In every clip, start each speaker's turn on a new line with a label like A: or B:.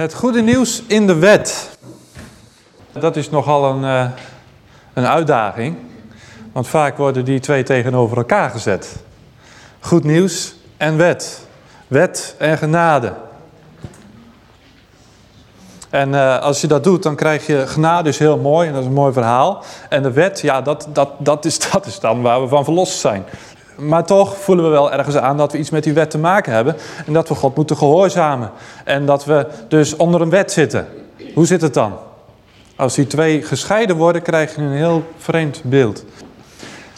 A: Het goede nieuws in de wet. Dat is nogal een, uh, een uitdaging. Want vaak worden die twee tegenover elkaar gezet. Goed nieuws en wet. Wet en genade. En uh, als je dat doet, dan krijg je genade is heel mooi en dat is een mooi verhaal. En de wet, ja, dat, dat, dat, is, dat is dan waar we van verlost zijn. Maar toch voelen we wel ergens aan dat we iets met die wet te maken hebben. En dat we God moeten gehoorzamen. En dat we dus onder een wet zitten. Hoe zit het dan? Als die twee gescheiden worden, krijg je een heel vreemd beeld.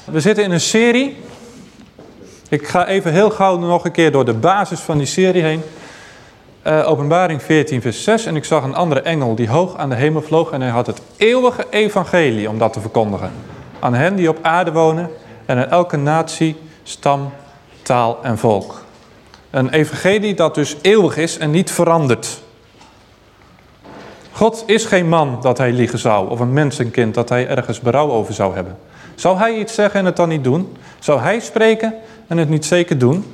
A: We zitten in een serie. Ik ga even heel gauw nog een keer door de basis van die serie heen. Uh, openbaring 14 vers 6. En ik zag een andere engel die hoog aan de hemel vloog. En hij had het eeuwige evangelie om dat te verkondigen. Aan hen die op aarde wonen. En aan elke natie, stam, taal en volk. Een evangelie dat dus eeuwig is en niet verandert. God is geen man dat hij liegen zou. Of een mensenkind dat hij ergens berouw over zou hebben. Zou hij iets zeggen en het dan niet doen? Zou hij spreken en het niet zeker doen?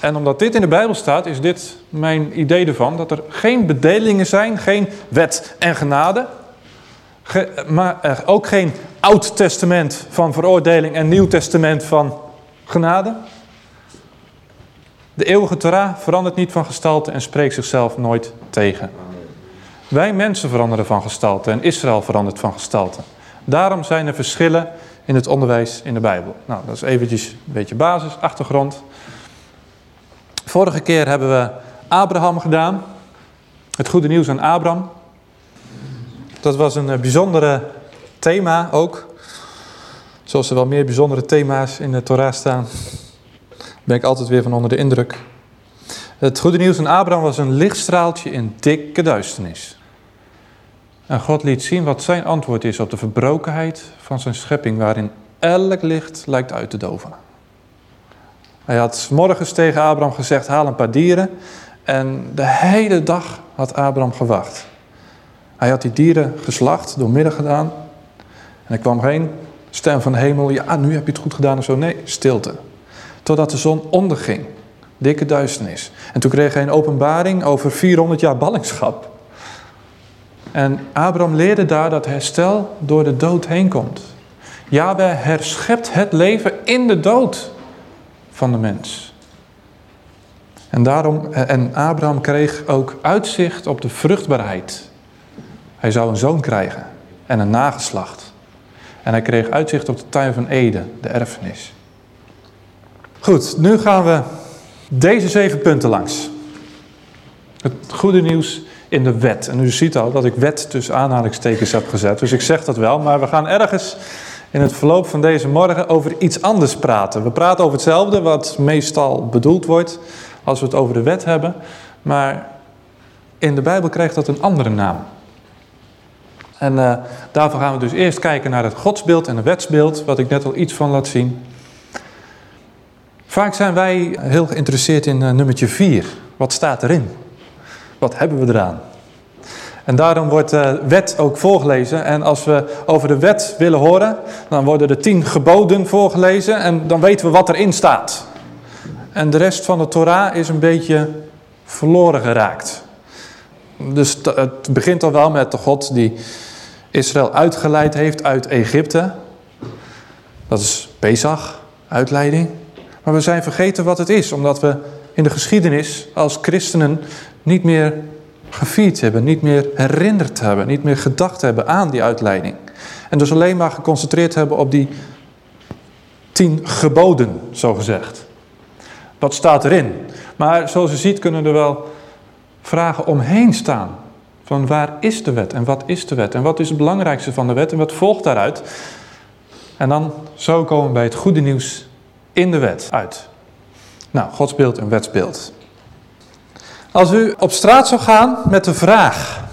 A: En omdat dit in de Bijbel staat, is dit mijn idee ervan. Dat er geen bedelingen zijn, geen wet en genade. maar ook geen Oud Testament van veroordeling en Nieuw Testament van genade. De eeuwige Torah verandert niet van gestalte en spreekt zichzelf nooit tegen. Wij mensen veranderen van gestalte en Israël verandert van gestalte. Daarom zijn er verschillen in het onderwijs in de Bijbel. Nou, dat is eventjes een beetje basis, achtergrond. Vorige keer hebben we Abraham gedaan. Het goede nieuws aan Abraham. Dat was een eh, bijzondere thema ook. Zoals er wel meer bijzondere thema's in de Torah staan. Ben ik altijd weer van onder de indruk. Het goede nieuws aan Abraham was een lichtstraaltje in dikke duisternis. En God liet zien wat zijn antwoord is op de verbrokenheid van zijn schepping, waarin elk licht lijkt uit te doven. Hij had morgens tegen Abraham gezegd, haal een paar dieren. En de hele dag had Abraham gewacht. Hij had die dieren geslacht, doormidden gedaan. En er kwam geen stem van de hemel, ja, nu heb je het goed gedaan of zo. Nee, stilte. Totdat de zon onderging. Dikke duisternis. En toen kreeg hij een openbaring over 400 jaar ballingschap. En Abraham leerde daar dat herstel door de dood heen komt. Yahweh herschept het leven in de dood van de mens. En, daarom, en Abraham kreeg ook uitzicht op de vruchtbaarheid. Hij zou een zoon krijgen en een nageslacht. En hij kreeg uitzicht op de tuin van Eden, de erfenis. Goed, nu gaan we deze zeven punten langs. Het goede nieuws in de wet. En u ziet al dat ik wet tussen aanhalingstekens heb gezet. Dus ik zeg dat wel, maar we gaan ergens in het verloop van deze morgen over iets anders praten. We praten over hetzelfde wat meestal bedoeld wordt als we het over de wet hebben. Maar in de Bijbel krijgt dat een andere naam. En uh, daarvoor gaan we dus eerst kijken naar het godsbeeld en het wetsbeeld, wat ik net al iets van laat zien. Vaak zijn wij heel geïnteresseerd in uh, nummertje 4. Wat staat erin? Wat hebben we eraan? En daarom wordt de wet ook voorgelezen. En als we over de wet willen horen, dan worden de tien geboden voorgelezen. En dan weten we wat erin staat. En de rest van de Torah is een beetje verloren geraakt. Dus het begint al wel met de God die Israël uitgeleid heeft uit Egypte. Dat is Pesach, uitleiding. Maar we zijn vergeten wat het is, omdat we in de geschiedenis als christenen niet meer gevierd hebben, niet meer herinnerd hebben, niet meer gedacht hebben aan die uitleiding. En dus alleen maar geconcentreerd hebben op die tien geboden, zo gezegd. Wat staat erin? Maar zoals u ziet kunnen er wel vragen omheen staan. Van waar is de wet en wat is de wet en wat is het belangrijkste van de wet en wat volgt daaruit? En dan zo komen we bij het goede nieuws in de wet uit. Nou, godsbeeld en wetsbeeld. Als u op straat zou gaan met de vraag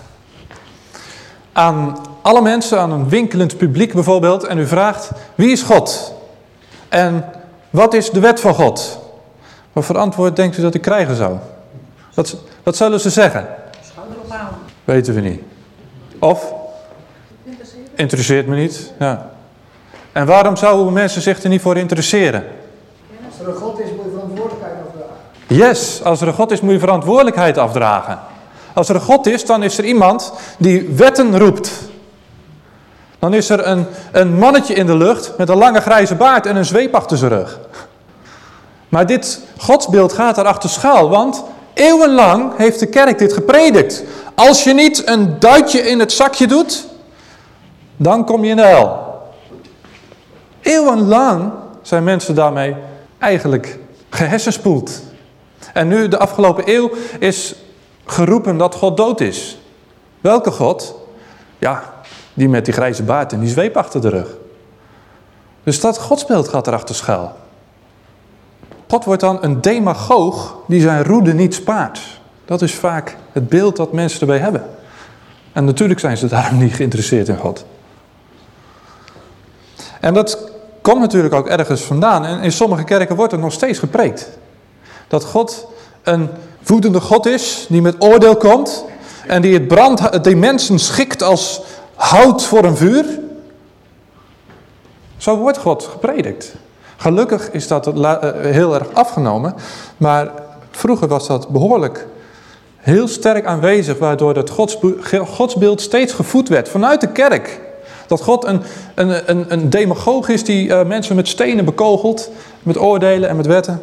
A: aan alle mensen, aan een winkelend publiek bijvoorbeeld, en u vraagt, wie is God? En wat is de wet van God? Wat voor antwoord denkt u dat ik krijgen zou? Wat, wat zullen ze zeggen? Weten we niet. Of? Interesseert me niet. Ja. En waarom zouden mensen zich er niet voor interesseren?
B: Als er een God is, moet je verantwoordelijkheid afdragen.
A: Yes, als er een God is, moet je verantwoordelijkheid afdragen. Als er een God is, dan is er iemand die wetten roept. Dan is er een, een mannetje in de lucht met een lange grijze baard en een zweep achter zijn rug. Maar dit godsbeeld gaat erachter schaal, want eeuwenlang heeft de kerk dit gepredikt. Als je niet een duitje in het zakje doet, dan kom je in de hel. Eeuwenlang zijn mensen daarmee eigenlijk gehersenspoeld. En nu, de afgelopen eeuw, is geroepen dat God dood is. Welke God? Ja, die met die grijze baard en die zweep achter de rug. Dus dat godsbeeld gaat erachter schuil. God wordt dan een demagoog die zijn roede niet spaart. Dat is vaak het beeld dat mensen erbij hebben. En natuurlijk zijn ze daarom niet geïnteresseerd in God. En dat komt natuurlijk ook ergens vandaan. En in sommige kerken wordt er nog steeds gepreekt. Dat God een woedende God is, die met oordeel komt. En die het brand, die mensen schikt als hout voor een vuur. Zo wordt God gepredikt. Gelukkig is dat eh, heel erg afgenomen. Maar vroeger was dat behoorlijk heel sterk aanwezig. Waardoor het godsbeeld steeds gevoed werd vanuit de kerk. Dat God een, een, een, een demagoog is die uh, mensen met stenen bekogelt. Met oordelen en met wetten.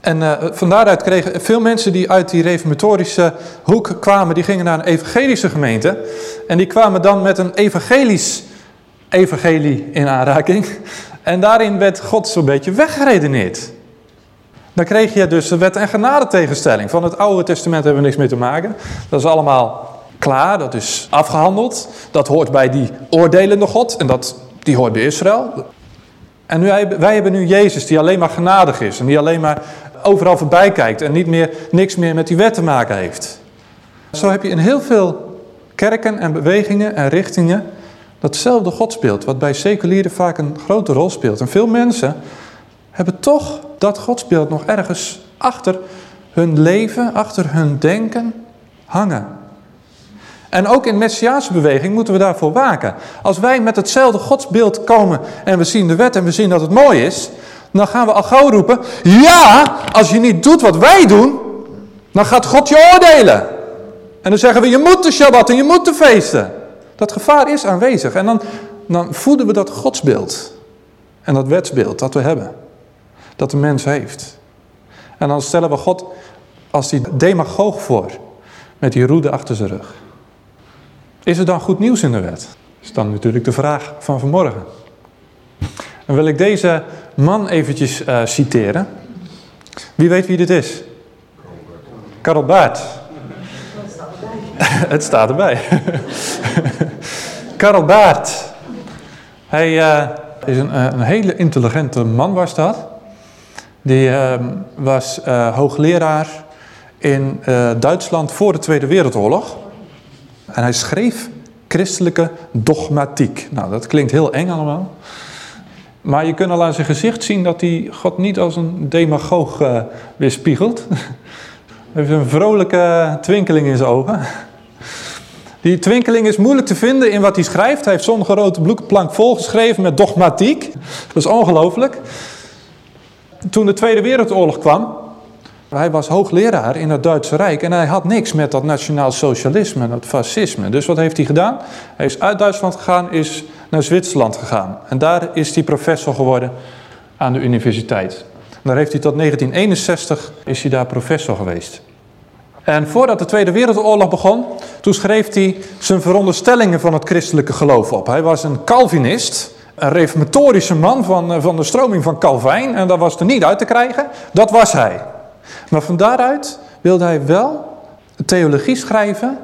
A: En uh, van daaruit kregen veel mensen die uit die reformatorische hoek kwamen, die gingen naar een evangelische gemeente. En die kwamen dan met een evangelisch evangelie in aanraking. En daarin werd God zo'n beetje weggeredeneerd. Dan kreeg je dus de wet en genade tegenstelling. Van het Oude Testament hebben we niks mee te maken. Dat is allemaal klaar, dat is afgehandeld. Dat hoort bij die oordelende God en dat, die hoort bij Israël. En nu, wij hebben nu Jezus die alleen maar genadig is en die alleen maar overal voorbij kijkt en niet meer, niks meer met die wet te maken heeft. Zo heb je in heel veel kerken en bewegingen en richtingen datzelfde godsbeeld, wat bij seculieren vaak een grote rol speelt. En veel mensen hebben toch dat godsbeeld nog ergens achter hun leven, achter hun denken hangen. En ook in Messiaanse beweging moeten we daarvoor waken. Als wij met hetzelfde godsbeeld komen en we zien de wet en we zien dat het mooi is, dan gaan we al gauw roepen, ja, als je niet doet wat wij doen, dan gaat God je oordelen. En dan zeggen we, je moet de Shabbat en je moet de feesten. Dat gevaar is aanwezig. En dan, dan voeden we dat godsbeeld. En dat wetsbeeld dat we hebben. Dat de mens heeft. En dan stellen we God als die demagoog voor. Met die roede achter zijn rug. Is er dan goed nieuws in de wet? Is dan natuurlijk de vraag van vanmorgen. Dan wil ik deze man eventjes uh, citeren. Wie weet wie dit is? Karel Baart. Het staat erbij. Karel Baart. Hij uh, is een, uh, een, hele intelligente man was dat. Die uh, was hoogleraar in Duitsland voor de Tweede Wereldoorlog. En hij schreef christelijke dogmatiek. Nou, dat klinkt heel eng allemaal. Maar je kunt al aan zijn gezicht zien dat hij God niet als een demagoog uh, weerspiegelt. Hij heeft een vrolijke twinkeling in zijn ogen. Die twinkeling is moeilijk te vinden in wat hij schrijft. Hij heeft zo'n grote bloekenplank volgeschreven met dogmatiek. Dat is ongelooflijk. Toen de Tweede Wereldoorlog kwam, hij was hoogleraar in het Duitse Rijk en hij had niks met dat nationaal socialisme en dat fascisme. Dus wat heeft hij gedaan? Hij is uit Duitsland gegaan, is naar Zwitserland gegaan. En daar is hij professor geworden aan de universiteit. daar heeft hij tot 1961 is hij daar professor geweest. En voordat de Tweede Wereldoorlog begon, toen schreef hij zijn veronderstellingen van het christelijke geloof op. Hij was een Calvinist, een reformatorische man van, eh, van de stroming van Calvijn. En dat was er niet uit te krijgen. Dat was hij. Maar van daaruit wilde hij wel theologie schrijven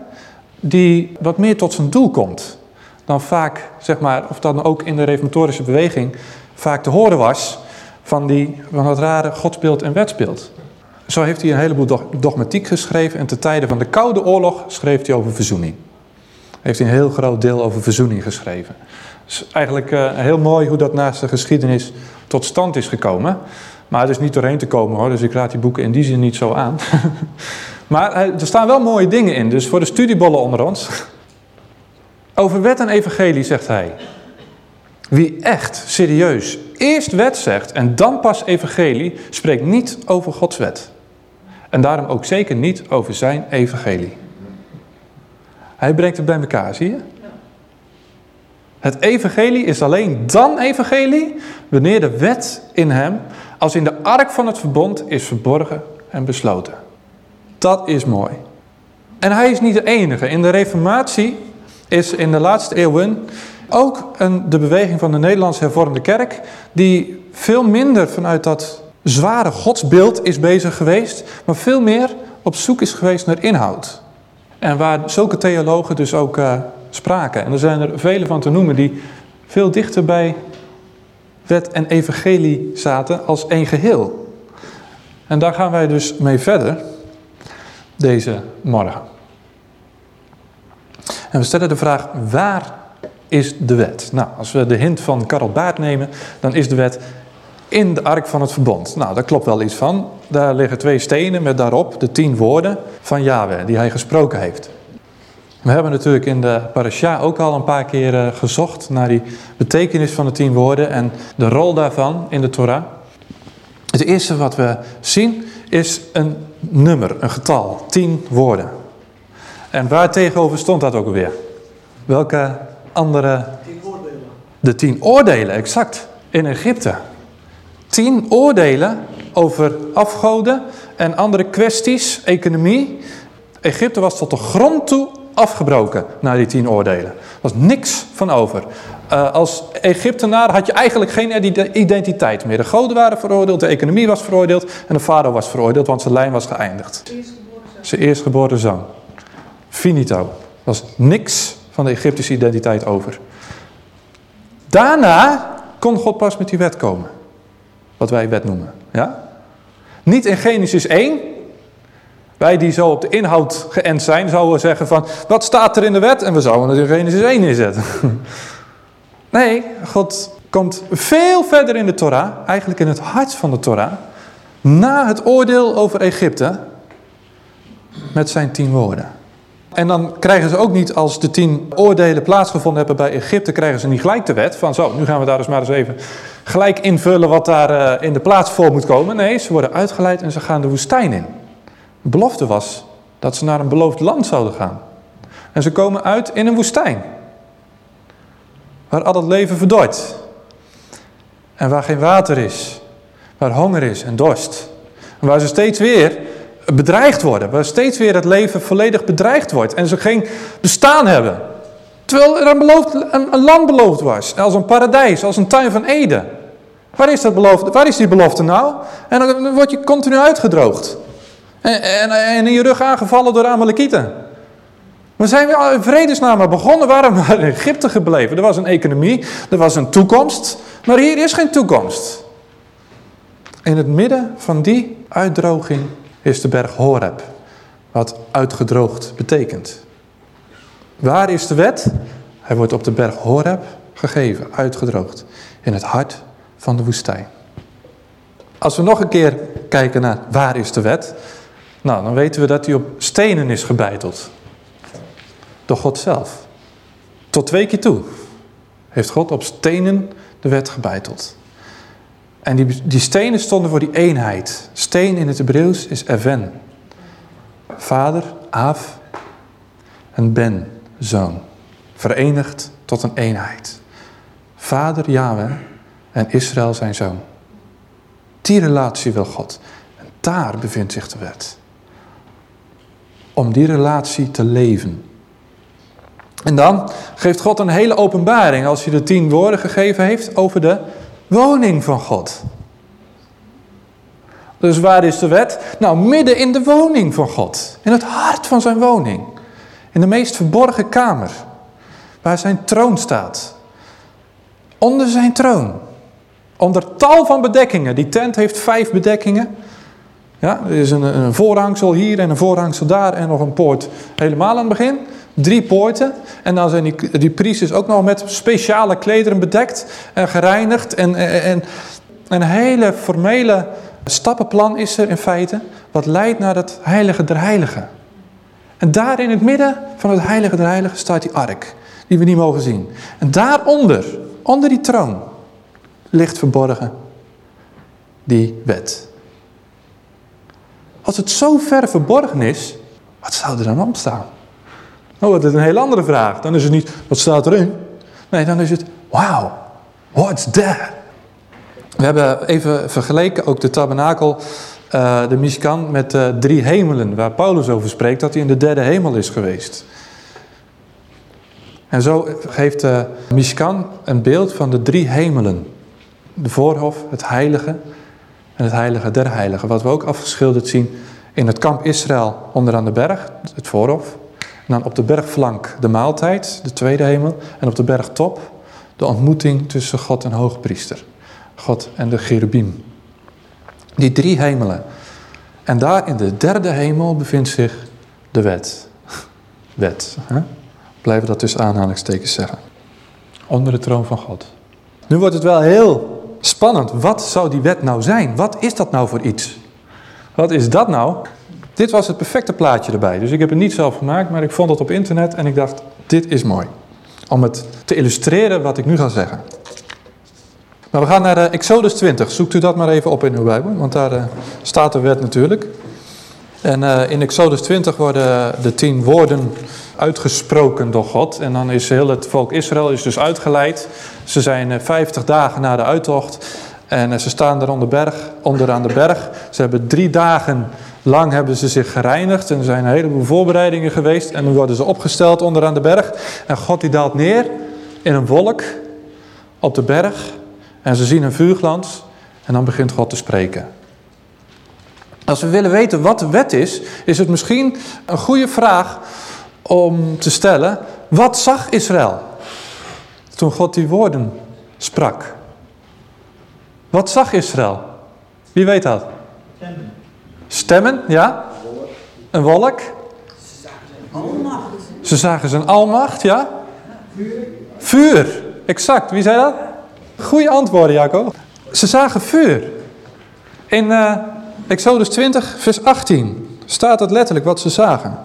A: die wat meer tot zijn doel komt. Dan vaak, zeg maar, of dan ook in de reformatorische beweging vaak te horen was van, die, van dat rare godsbeeld en wetsbeeld. Zo heeft hij een heleboel dogmatiek geschreven en te tijden van de Koude Oorlog schreef hij over verzoening. Heeft hij een heel groot deel over verzoening geschreven. Is eigenlijk uh, heel mooi hoe dat naast de geschiedenis tot stand is gekomen. Maar het is niet doorheen te komen hoor, dus ik raad die boeken in die zin niet zo aan. maar er staan wel mooie dingen in, dus voor de studiebollen onder ons. Over wet en evangelie zegt hij. Wie echt serieus eerst wet zegt en dan pas evangelie, spreekt niet over Gods wet. En daarom ook zeker niet over zijn evangelie. Hij brengt het bij elkaar, zie je? Het evangelie is alleen dan evangelie wanneer de wet in hem als in de ark van het verbond is verborgen en besloten. Dat is mooi. En hij is niet de enige. In de reformatie is in de laatste eeuwen ook een, de beweging van de Nederlandse hervormde kerk... die veel minder vanuit dat zware godsbeeld is bezig geweest... maar veel meer op zoek is geweest naar inhoud. En waar zulke theologen dus ook uh, spraken. En er zijn er vele van te noemen die veel dichter bij wet en evangelie zaten als één geheel. En daar gaan wij dus mee verder deze morgen. En we stellen de vraag, waar is de wet? Nou, als we de hint van Karel Baart nemen, dan is de wet in de ark van het verbond. Nou, daar klopt wel iets van. Daar liggen twee stenen met daarop de tien woorden van Yahweh die hij gesproken heeft. We hebben natuurlijk in de parasha ook al een paar keer eh, gezocht naar die betekenis van de tien woorden en de rol daarvan in de Torah. Het eerste wat we zien is een nummer, een getal, tien woorden. En waar tegenover stond dat ook alweer? Welke andere...
B: Tien oordelen.
A: De tien oordelen, exact. In Egypte. Tien oordelen over afgoden en andere kwesties, economie. Egypte was tot de grond toe afgebroken na die tien oordelen. Er was niks van over. Uh, als Egyptenaar had je eigenlijk geen identiteit meer. De goden waren veroordeeld, de economie was veroordeeld en de farao was veroordeeld, want zijn lijn was geëindigd. Zijn eerstgeboren zoon. Finito. Er was niks van de Egyptische identiteit over. Daarna kon God pas met die wet komen. Wat wij wet noemen. Ja? Niet in Genesis 1, wij die zo op de inhoud geënt zijn, zouden zeggen van, wat staat er in de wet? En we zouden het Genesis 1 inzetten. Nee, God komt veel verder in de Torah, eigenlijk in het hart van de Torah, na het oordeel over Egypte, met zijn tien woorden. En dan krijgen ze ook niet, als de tien oordelen plaatsgevonden hebben bij Egypte, krijgen ze niet gelijk de wet van zo, nu gaan we daar dus maar eens even gelijk invullen wat daar uh, in de plaats voor moet komen. Nee, ze worden uitgeleid en ze gaan de woestijn in. Belofte was dat ze naar een beloofd land zouden gaan. En ze komen uit in een woestijn. Waar al het leven verdort. En waar geen water is. Waar honger is en dorst. En waar ze steeds weer bedreigd worden. Waar steeds weer het leven volledig bedreigd wordt. En ze geen bestaan hebben. Terwijl er een, beloofd, een land beloofd was. Als een paradijs, als een tuin van Eden. Waar is, dat beloofde, waar is die belofte nou? En dan word je continu uitgedroogd. En, en, in je rug aangevallen door Amalekieten. We zijn weer in vredesnaam begonnen. Waarom waren in Egypte gebleven? Er was een economie, er was een toekomst. Maar hier is geen toekomst. In het midden van die uitdroging is de berg Horeb. Wat uitgedroogd betekent. Waar is de wet? Hij wordt op de berg Horeb gegeven, uitgedroogd. In het hart van de woestijn. Als we nog een keer kijken naar waar is de wet... Nou, dan weten we dat hij op stenen is gebeiteld. Door God zelf. Tot twee keer toe heeft God op stenen de wet gebeiteld. En die, die stenen stonden voor die eenheid. Steen in het Hebreeuws is even. Vader, Af en Ben, zoon. Verenigd tot een eenheid. Vader, Yahweh en Israël zijn zoon. Die relatie wil God. En daar bevindt zich de wet om die relatie te leven. En dan geeft God een hele openbaring als hij de tien woorden gegeven heeft over de woning van God. Dus waar is de wet? Nou, midden in de woning van God. In het hart van zijn woning. In de meest verborgen kamer. Waar zijn troon staat. Onder zijn troon. Onder tal van bedekkingen. Die tent heeft vijf bedekkingen. Ja, er is een, een voorhangsel hier en een voorhangsel daar en nog een poort helemaal aan het begin. Drie poorten. En dan zijn die, die priesters ook nog met speciale klederen bedekt en gereinigd. En, en, een hele formele stappenplan is er in feite. Wat leidt naar het heilige der heiligen. En daar in het midden van het heilige der heiligen staat die ark. Die we niet mogen zien. En daaronder, onder die troon, ligt verborgen die wet. Als het zo ver verborgen is, wat zou er dan opstaan? Dan wordt het een heel andere vraag. Dan is het niet, wat staat erin? Nee, dan is het, wow, what's that? We hebben even vergeleken ook de tabernakel, uh, de Mishkan, met uh, drie hemelen. Waar Paulus over spreekt, dat hij in de derde hemel is geweest. En zo geeft de Mishkan een beeld van de drie hemelen. De voorhof, het heilige en het heilige der heiligen. Wat we ook afgeschilderd zien in het kamp Israël onderaan de berg, het voorhof. En dan op de bergflank de maaltijd, de tweede hemel. En op de bergtop de ontmoeting tussen God en hoogpriester. God en de cherubim. Die drie hemelen. En daar in de derde hemel bevindt zich de wet. Wet. Hè? Blijven dat dus aanhalingstekens zeggen. Onder de troon van God. Nu wordt het wel heel spannend. Wat zou die wet nou zijn? Wat is dat nou voor iets? Wat is dat nou? Dit was het perfecte plaatje erbij. Dus ik heb het niet zelf gemaakt, maar ik vond het op internet en ik dacht, dit is mooi. Om het te illustreren wat ik nu ga zeggen. Maar we gaan naar uh, Exodus 20. Zoekt u dat maar even op in uw Bijbel, want daar uh, staat de wet natuurlijk. En uh, in Exodus 20 worden de tien woorden uitgesproken door God. En dan is heel het volk Israël is dus uitgeleid. Ze zijn 50 dagen na de uittocht. En ze staan er onder, berg, onderaan de berg. Ze hebben drie dagen lang hebben ze zich gereinigd. En er zijn een heleboel voorbereidingen geweest. En dan worden ze opgesteld onderaan de berg. En God die daalt neer in een wolk op de berg. En ze zien een vuurglans. En dan begint God te spreken. Als we willen weten wat de wet is, is het misschien een goede vraag om te stellen. Wat zag Israël toen God die woorden sprak? Wat zag Israël? Wie weet dat? Stemmen. Stemmen, ja? Een wolk. Ze zagen zijn almacht, ja? Vuur. Vuur, exact. Wie zei dat? Goeie antwoorden, Jacob. Ze zagen vuur. In uh, Exodus 20, vers 18 staat het letterlijk wat ze zagen.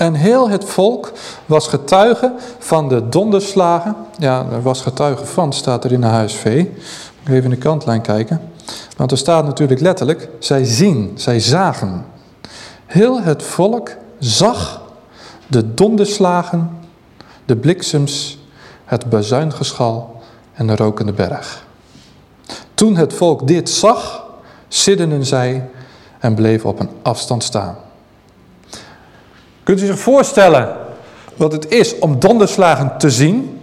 A: En heel het volk was getuige van de donderslagen. Ja, er was getuige van, staat er in de HSV. Even in de kantlijn kijken. Want er staat natuurlijk letterlijk, zij zien, zij zagen. Heel het volk zag de donderslagen, de bliksems, het bazuingeschal en de rokende berg. Toen het volk dit zag, sidderden zij en bleven op een afstand staan. Kunt u zich voorstellen wat het is om donderslagen te zien?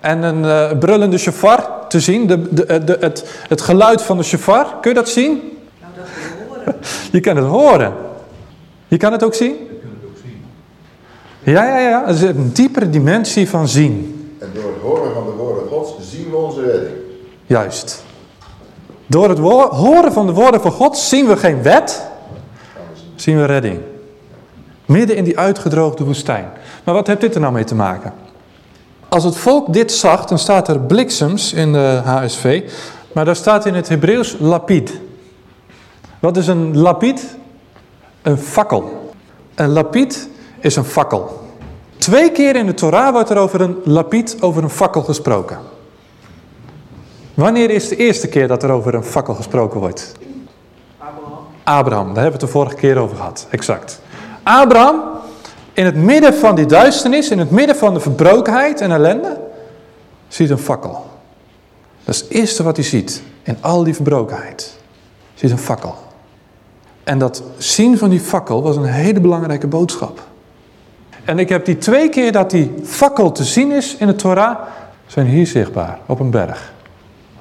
A: En een uh, brullende shofar te zien, de, de, de, het, het geluid van de shofar. Kun je dat zien? Nou, dat horen. je kan het horen. Je kan het ook zien? Je kunt het ook zien. Ja, ja, ja. Het is een diepere dimensie van zien.
B: En door het horen van de woorden Gods zien we onze redding.
A: Juist. Door het horen van de woorden van God zien we geen wet, zien we redding. Midden in die uitgedroogde woestijn. Maar wat heeft dit er nou mee te maken? Als het volk dit zag, dan staat er bliksems in de HSV, maar daar staat in het Hebreeuws lapid. Wat is een lapid? Een fakkel. Een lapid is een fakkel. Twee keer in de Torah wordt er over een lapid, over een fakkel gesproken. Wanneer is de eerste keer dat er over een fakkel gesproken wordt? Abraham. Daar hebben we het de vorige keer over gehad, exact. Abraham in het midden van die duisternis, in het midden van de verbrokenheid en ellende, ziet een fakkel. Dat is het eerste wat hij ziet in al die verbrokenheid. Ziet een fakkel. En dat zien van die fakkel was een hele belangrijke boodschap. En ik heb die twee keer dat die fakkel te zien is in de Torah, zijn hier zichtbaar, op een berg.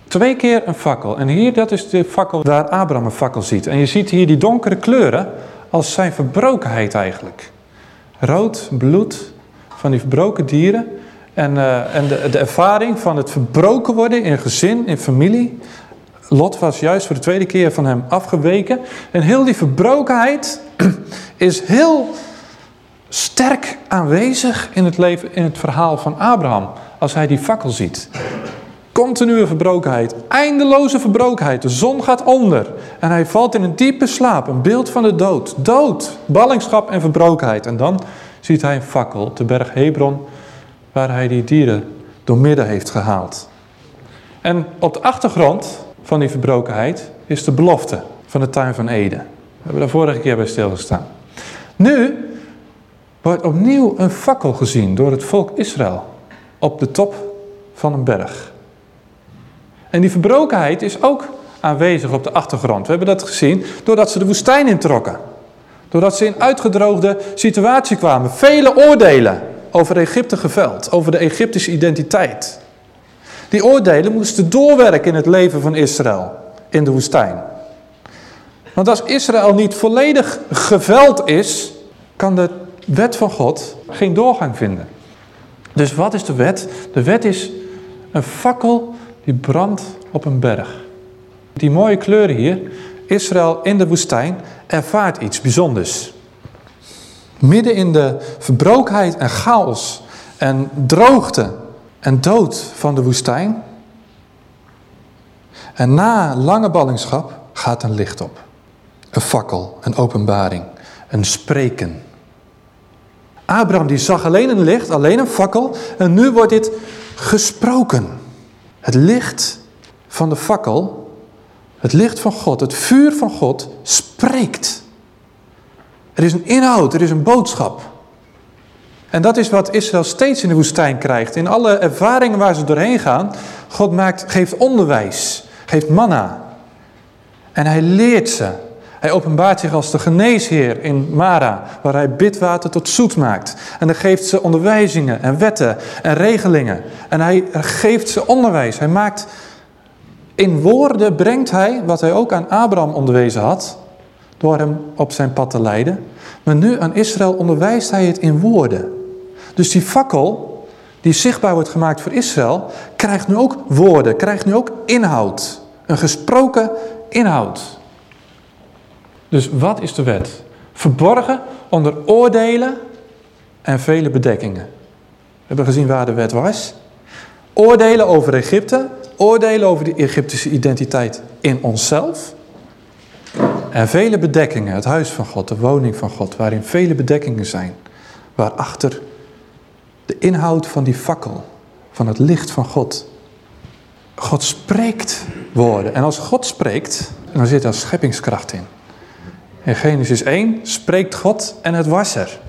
A: Twee keer een fakkel. En hier, dat is de fakkel waar Abraham een fakkel ziet. En je ziet hier die donkere kleuren als zijn verbrokenheid eigenlijk rood bloed van die verbroken dieren. En, uh, en de, de ervaring van het verbroken worden in gezin, in familie. Lot was juist voor de tweede keer van hem afgeweken. En heel die verbrokenheid is heel sterk aanwezig in het, leven, in het verhaal van Abraham. Als hij die fakkel ziet. Continue verbrokenheid, eindeloze verbrokenheid. De zon gaat onder en hij valt in een diepe slaap, een beeld van de dood. Dood, ballingschap en verbrokenheid. En dan ziet hij een fakkel op de berg Hebron, waar hij die dieren door midden heeft gehaald. En op de achtergrond van die verbrokenheid is de belofte van de tuin van Eden. We hebben daar vorige keer bij stilgestaan. Nu wordt opnieuw een fakkel gezien door het volk Israël op de top van een berg. En die verbrokenheid is ook aanwezig op de achtergrond. We hebben dat gezien doordat ze de woestijn introkken. Doordat ze in uitgedroogde situatie kwamen. Vele oordelen over Egypte geveld, over de Egyptische identiteit. Die oordelen moesten doorwerken in het leven van Israël in de woestijn. Want als Israël niet volledig geveld is, kan de wet van God geen doorgang vinden. Dus wat is de wet? De wet is een fakkel die brandt op een berg. Die mooie kleuren hier, Israël in de woestijn, ervaart iets bijzonders. Midden in de verbrokenheid en chaos en droogte en dood van de woestijn. En na lange ballingschap gaat een licht op. Een fakkel, een openbaring, een spreken. Abraham die zag alleen een licht, alleen een fakkel. En nu wordt dit gesproken. Het licht van de fakkel, het licht van God, het vuur van God spreekt. Er is een inhoud, er is een boodschap. En dat is wat Israël steeds in de woestijn krijgt. In alle ervaringen waar ze doorheen gaan. God maakt, geeft onderwijs, geeft manna. En hij leert ze. Hij openbaart zich als de geneesheer in Mara, waar hij bidwater tot zoet maakt. En dan geeft ze onderwijzingen en wetten en regelingen. En hij geeft ze onderwijs. Hij maakt in woorden, brengt hij wat hij ook aan Abraham onderwezen had, door hem op zijn pad te leiden. Maar nu aan Israël onderwijst hij het in woorden. Dus die fakkel, die zichtbaar wordt gemaakt voor Israël, krijgt nu ook woorden, krijgt nu ook inhoud. Een gesproken inhoud. Dus wat is de wet? Verborgen onder oordelen en vele bedekkingen. We hebben gezien waar de wet was. Oordelen over Egypte, oordelen over de Egyptische identiteit in onszelf. En vele bedekkingen, het huis van God, de woning van God, waarin vele bedekkingen zijn. Waarachter de inhoud van die fakkel, van het licht van God. God spreekt woorden. En als God spreekt, dan zit er scheppingskracht in. In Genesis 1 spreekt God en het was er.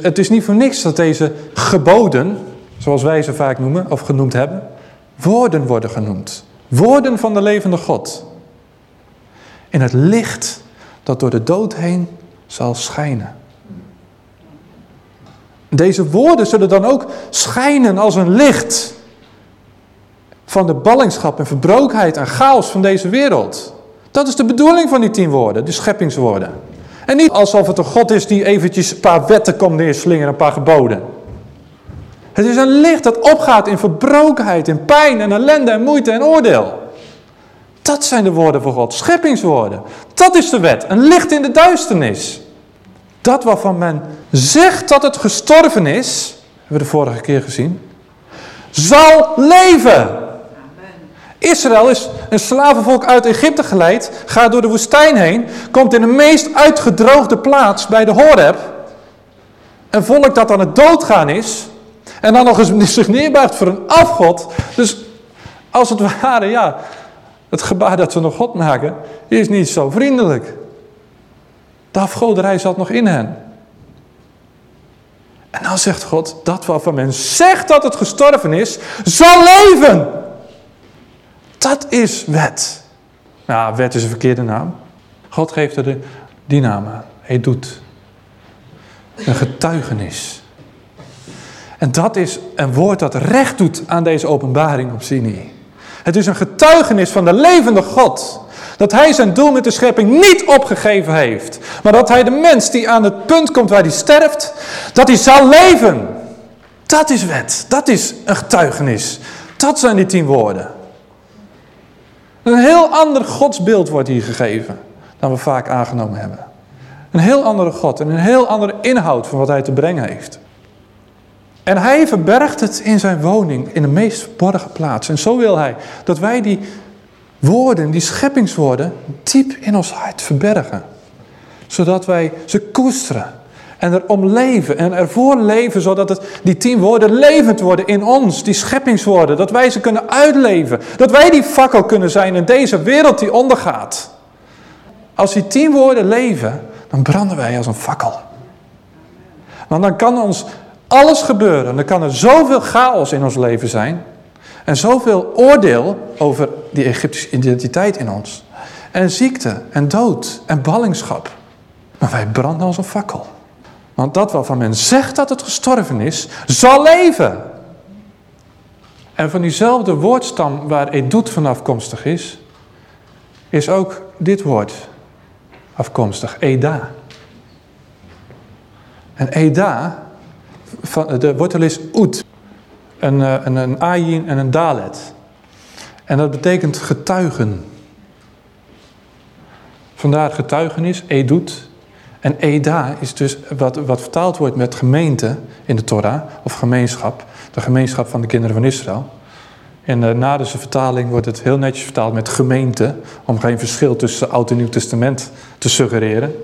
A: Het is niet voor niks dat deze geboden, zoals wij ze vaak noemen of genoemd hebben, woorden worden genoemd. Woorden van de levende God. In het licht dat door de dood heen zal schijnen. Deze woorden zullen dan ook schijnen als een licht van de ballingschap en verbrokenheid en chaos van deze wereld. Dat is de bedoeling van die tien woorden, de scheppingswoorden. En niet alsof het een God is die eventjes een paar wetten komt neerslingen, een paar geboden. Het is een licht dat opgaat in verbrokenheid, in pijn en ellende en moeite en oordeel. Dat zijn de woorden van God, scheppingswoorden. Dat is de wet, een licht in de duisternis. Dat waarvan men zegt dat het gestorven is, hebben we de vorige keer gezien, zal leven. Israël is een slavenvolk uit Egypte geleid, gaat door de woestijn heen, komt in de meest uitgedroogde plaats bij de Horeb. Een volk dat aan het doodgaan is en dan nog eens zich neerbuigt voor een afgod. Dus als het ware, ja, het gebaar dat ze nog God maken, is niet zo vriendelijk. De afgoderij zat nog in hen. En dan zegt God, dat waarvan men zegt dat het gestorven is, zal leven. Dat is wet. Nou, wet is een verkeerde naam. God geeft er de, die naam aan. Hij doet. Een getuigenis. En dat is een woord dat recht doet aan deze openbaring op Sinai. Het is een getuigenis van de levende God. Dat hij zijn doel met de schepping niet opgegeven heeft. Maar dat hij de mens die aan het punt komt waar hij sterft, dat hij zal leven. Dat is wet. Dat is een getuigenis. Dat zijn die tien woorden. Een heel ander godsbeeld wordt hier gegeven dan we vaak aangenomen hebben. Een heel andere God en een heel andere inhoud van wat hij te brengen heeft. En hij verbergt het in zijn woning in de meest verborgen plaats. En zo wil hij dat wij die woorden, die scheppingswoorden, diep in ons hart verbergen. Zodat wij ze koesteren en erom leven en ervoor leven, zodat het, die tien woorden levend worden in ons, die scheppingswoorden. Dat wij ze kunnen uitleven. Dat wij die fakkel kunnen zijn in deze wereld die ondergaat. Als die tien woorden leven, dan branden wij als een fakkel. Want dan kan ons alles gebeuren. Dan kan er zoveel chaos in ons leven zijn. En zoveel oordeel over die Egyptische identiteit in ons. En ziekte en dood en ballingschap. Maar wij branden als een fakkel. Want dat waarvan men zegt dat het gestorven is, zal leven. En van diezelfde woordstam waar Edut van afkomstig is, is ook dit woord afkomstig, Eda. En Eda, van, de wortel is Oet, een, eh, een, een Ayin en een Dalet. En dat betekent getuigen. Vandaar getuigenis, Edut. En Eda is dus wat, wat vertaald wordt met gemeente in de Torah, of gemeenschap. De gemeenschap van de kinderen van Israël. In de Nadense vertaling wordt het heel netjes vertaald met gemeente, om geen verschil tussen Oud en Nieuw Testament te suggereren.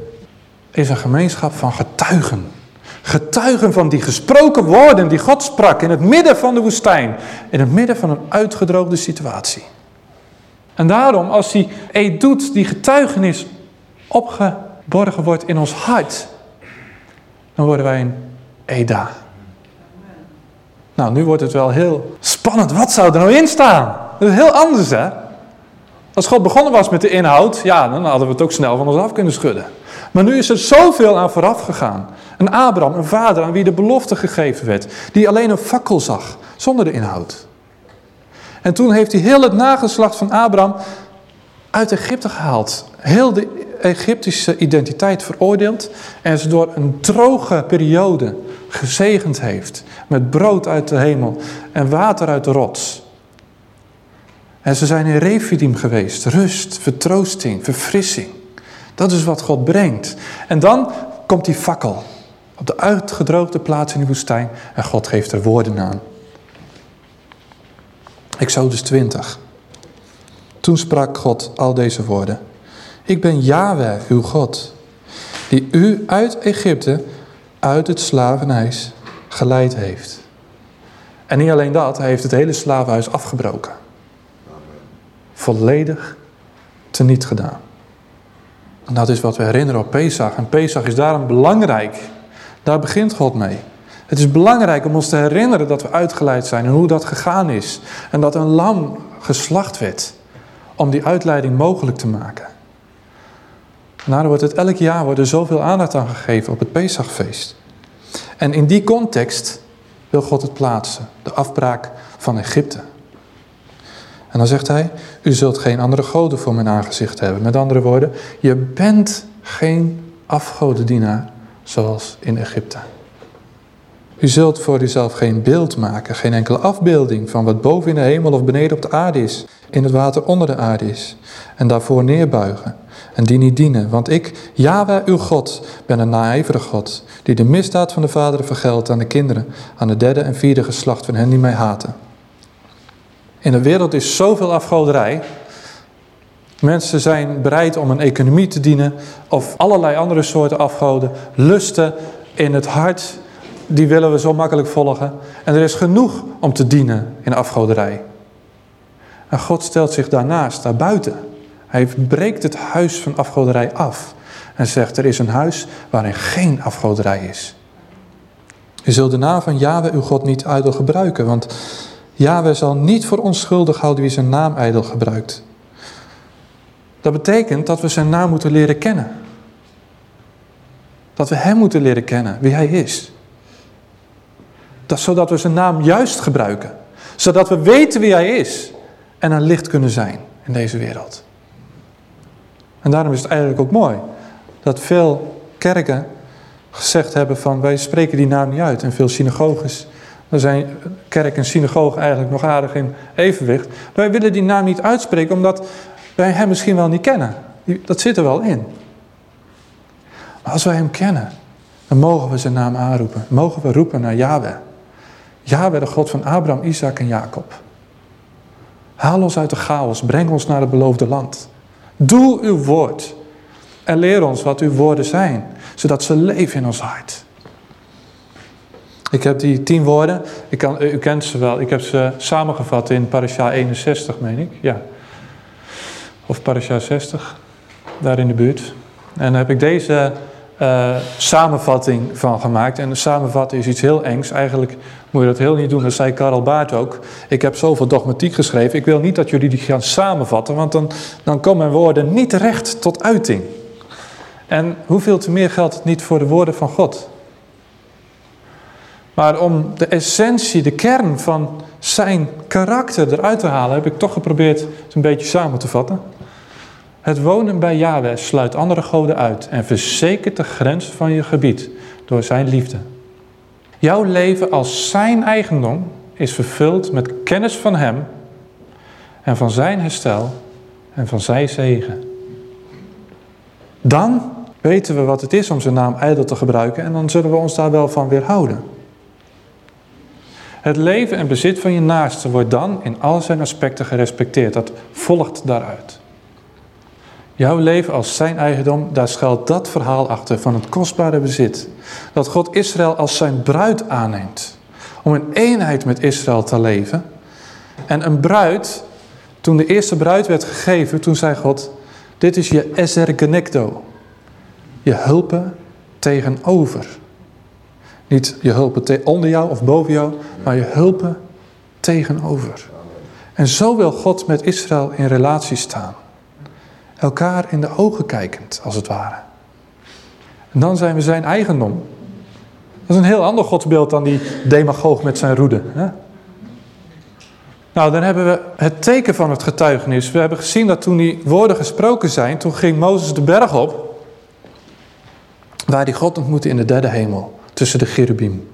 A: Is een gemeenschap van getuigen. Getuigen van die gesproken woorden die God sprak in het midden van de woestijn. In het midden van een uitgedroogde situatie. En daarom, als die eed doet, die getuigenis opgeborgen wordt in ons hart, dan worden wij een Eda. Nou, nu wordt het wel heel spannend. Wat zou er nou in staan? Dat is heel anders, hè? Als God begonnen was met de inhoud, ja, dan hadden we het ook snel van ons af kunnen schudden. Maar nu is er zoveel aan vooraf gegaan. Een Abraham, een vader aan wie de belofte gegeven werd, die alleen een fakkel zag, zonder de inhoud. En toen heeft hij heel het nageslacht van Abraham uit Egypte gehaald. Heel de Egyptische identiteit veroordeeld en ze door een droge periode gezegend heeft. Met brood uit de hemel en water uit de rots. En ze zijn in refidim geweest. Rust, vertroosting, verfrissing. Dat is wat God brengt. En dan komt die fakkel op de uitgedroogde plaats in de woestijn en God geeft er woorden aan. Exodus 20. Toen sprak God al deze woorden. Ik ben Yahweh, uw God, die u uit Egypte, uit het slavenhuis, geleid heeft. En niet alleen dat, hij heeft het hele slavenhuis afgebroken. Volledig teniet gedaan. En dat is wat we herinneren op Pesach. En Pesach is daarom belangrijk. Daar begint God mee. Het is belangrijk om ons te herinneren dat we uitgeleid zijn en hoe dat gegaan is. En dat een lam geslacht werd om die uitleiding mogelijk te maken. En daarom wordt het elk jaar wordt er zoveel aandacht aan gegeven op het Pesachfeest. En in die context wil God het plaatsen. De afbraak van Egypte. En dan zegt hij, u zult geen andere goden voor mijn aangezicht hebben. Met andere woorden, je bent geen afgodendienaar zoals in Egypte. U zult voor uzelf geen beeld maken, geen enkele afbeelding van wat boven in de hemel of beneden op de aarde is, in het water onder de aarde is, en daarvoor neerbuigen en die niet dienen. Want ik, Yahweh uw God, ben een naijverige God, die de misdaad van de vaderen vergeldt aan de kinderen, aan de derde en vierde geslacht van hen die mij haten. In de wereld is zoveel afgoderij. Mensen zijn bereid om een economie te dienen of allerlei andere soorten afgoden. Lusten in het hart, die willen we zo makkelijk volgen. En er is genoeg om te dienen in afgoderij. En God stelt zich daarnaast, daarbuiten. Hij breekt het huis van afgoderij af. En zegt, er is een huis waarin geen afgoderij is. U zult de naam van Yahweh uw God niet ijdel gebruiken, want Yahweh zal niet voor onschuldig houden wie zijn naam ijdel gebruikt. Dat betekent dat we zijn naam moeten leren kennen. Dat we hem moeten leren kennen, wie hij is. Dat, zodat we zijn naam juist gebruiken. Zodat we weten wie hij is en een licht kunnen zijn in deze wereld. En daarom is het eigenlijk ook mooi dat veel kerken gezegd hebben van wij spreken die naam niet uit. En veel synagoges, dan zijn kerk en synagoge eigenlijk nog aardig in evenwicht. Wij willen die naam niet uitspreken omdat wij hem misschien wel niet kennen. Dat zit er wel in. Maar als wij hem kennen, dan mogen we zijn naam aanroepen. Mogen we roepen naar Yahweh. Yahweh, de God van Abraham, Isaac en Jacob. Haal ons uit de chaos, breng ons naar het beloofde land. Doe uw woord en leer ons wat uw woorden zijn, zodat ze leven in ons hart. Ik heb die tien woorden, ik kan, u kent ze wel, ik heb ze samengevat in parasha 61, meen ik. Ja. Of parasha 60, daar in de buurt. En dan heb ik deze uh, samenvatting van gemaakt. En een samenvatting is iets heel engs. Eigenlijk moet je dat heel niet doen. Dat zei Karel Baart ook. Ik heb zoveel dogmatiek geschreven. Ik wil niet dat jullie die gaan samenvatten. Want dan, dan komen mijn woorden niet recht tot uiting. En hoeveel te meer geldt het niet voor de woorden van God. Maar om de essentie, de kern van zijn karakter eruit te halen... heb ik toch geprobeerd het een beetje samen te vatten. Het wonen bij Yahweh sluit andere goden uit en verzekert de grens van je gebied door zijn liefde. Jouw leven als zijn eigendom is vervuld met kennis van hem en van zijn herstel en van zijn zegen. Dan weten we wat het is om zijn naam ijdel te gebruiken en dan zullen we ons daar wel van weerhouden. Het leven en bezit van je naaste wordt dan in al zijn aspecten gerespecteerd. Dat volgt daaruit. Jouw leven als zijn eigendom, daar schuilt dat verhaal achter van het kostbare bezit. Dat God Israël als zijn bruid aanneemt. Om in eenheid met Israël te leven. En een bruid, toen de eerste bruid werd gegeven, toen zei God, dit is je ezer genekto. Je hulpen tegenover. Niet je hulpen onder jou of boven jou, maar je hulpen tegenover. En zo wil God met Israël in relatie staan elkaar in de ogen kijkend, als het ware. En dan zijn we zijn eigendom. Dat is een heel ander godsbeeld dan die demagoog met zijn roede. Hè? Nou, dan hebben we het teken van het getuigenis. We hebben gezien dat toen die woorden gesproken zijn, toen ging Mozes de berg op, waar hij God ontmoette in de derde hemel, tussen de cherubim.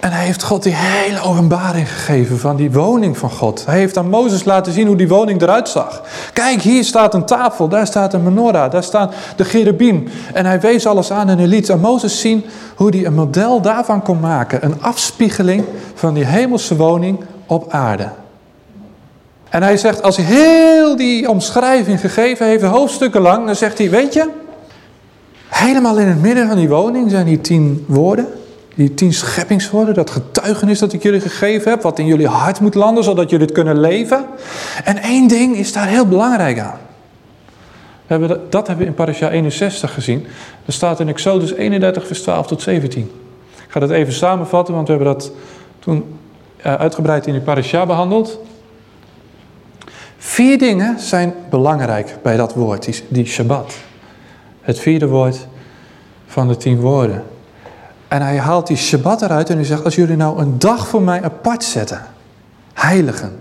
A: En hij heeft God die hele openbaring gegeven van die woning van God. Hij heeft aan Mozes laten zien hoe die woning eruit zag. Kijk, hier staat een tafel, daar staat een menorah, daar staan de cherubim. En hij wees alles aan en hij liet aan Mozes zien hoe hij een model daarvan kon maken. Een afspiegeling van die hemelse woning op aarde. En hij zegt, als hij heel die omschrijving gegeven heeft, hoofdstukken lang, dan zegt hij, weet je, helemaal in het midden van die woning zijn die tien woorden. Die tien scheppingswoorden, dat getuigenis dat ik jullie gegeven heb, wat in jullie hart moet landen, zodat jullie het kunnen leven. En één ding is daar heel belangrijk aan. We hebben dat, hebben we in parasha 61 gezien. Dat staat in Exodus 31, vers 12 tot 17. Ik ga dat even samenvatten, want we hebben dat toen eh, uitgebreid in die parasha behandeld. Vier dingen zijn belangrijk bij dat woord, die Shabbat. Het vierde woord van de tien woorden. En hij haalt die Shabbat eruit en hij zegt, als jullie nou een dag voor mij apart zetten, heiligen.